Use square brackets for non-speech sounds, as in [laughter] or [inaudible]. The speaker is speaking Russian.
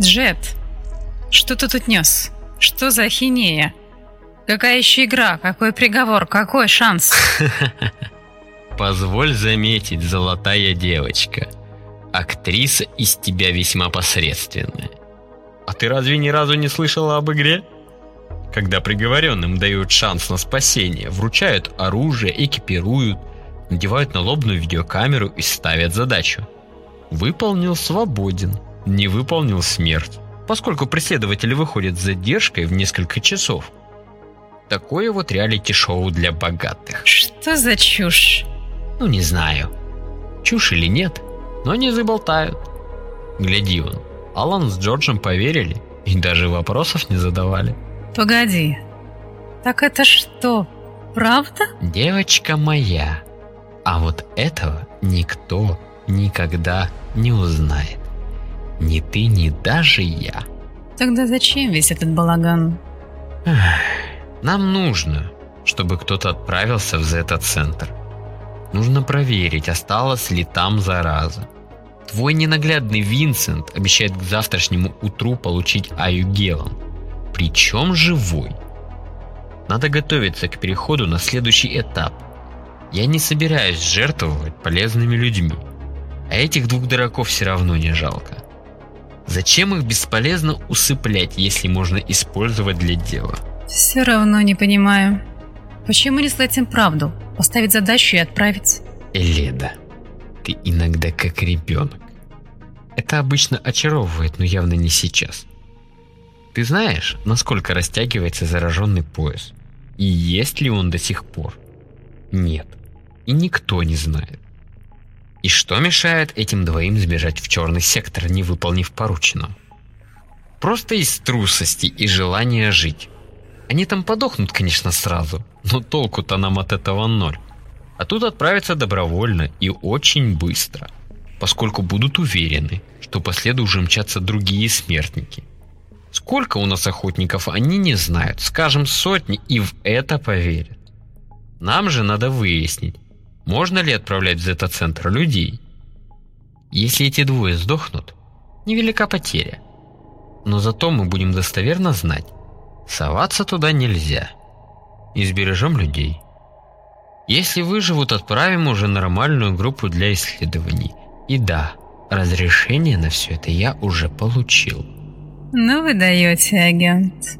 Джет, что ты тут нес? Что за ахинея? Какая еще игра? Какой приговор? Какой шанс? [laughs] Позволь заметить, золотая девочка. Актриса из тебя весьма посредственная. А ты разве ни разу не слышала об игре? Когда приговоренным дают шанс на спасение, вручают оружие, экипируют, надевают налобную видеокамеру и ставят задачу. Выполнил свободен, не выполнил смерть, поскольку преследователи выходят с задержкой в несколько часов. Такое вот реалити-шоу для богатых. Что за чушь? Ну, не знаю. Чушь или нет, но они заболтают. Гляди вон, Алан с Джорджем поверили и даже вопросов не задавали. Погоди. Так это что, правда? Девочка моя. А вот этого никто никогда не узнает. Ни ты, ни даже я. Тогда зачем весь этот балаган? Нам нужно, чтобы кто-то отправился в зета-центр. Нужно проверить, осталось ли там зараза. Твой ненаглядный Винсент обещает к завтрашнему утру получить Аюгелом. Причем живой. Надо готовиться к переходу на следующий этап. Я не собираюсь жертвовать полезными людьми. А этих двух дураков все равно не жалко. Зачем их бесполезно усыплять, если можно использовать для дела? Все равно не понимаю. Почему не сказать им правду? Поставить задачу и отправить? Эледа, ты иногда как ребенок. Это обычно очаровывает, но явно не сейчас. Ты знаешь, насколько растягивается зараженный пояс? И есть ли он до сих пор? Нет. И никто не знает. И что мешает этим двоим сбежать в черный сектор, не выполнив порученного? Просто из трусости и желания жить. Они там подохнут, конечно, сразу, но толку-то нам от этого ноль. А тут отправятся добровольно и очень быстро, поскольку будут уверены, что по следу уже мчатся другие смертники. Сколько у нас охотников, они не знают, скажем, сотни, и в это поверят. Нам же надо выяснить, можно ли отправлять в зета-центр людей. Если эти двое сдохнут, невелика потеря. Но зато мы будем достоверно знать, соваться туда нельзя. И сбережем людей. Если выживут, отправим уже нормальную группу для исследований. И да, разрешение на все это я уже получил. Ну вы даете, агент.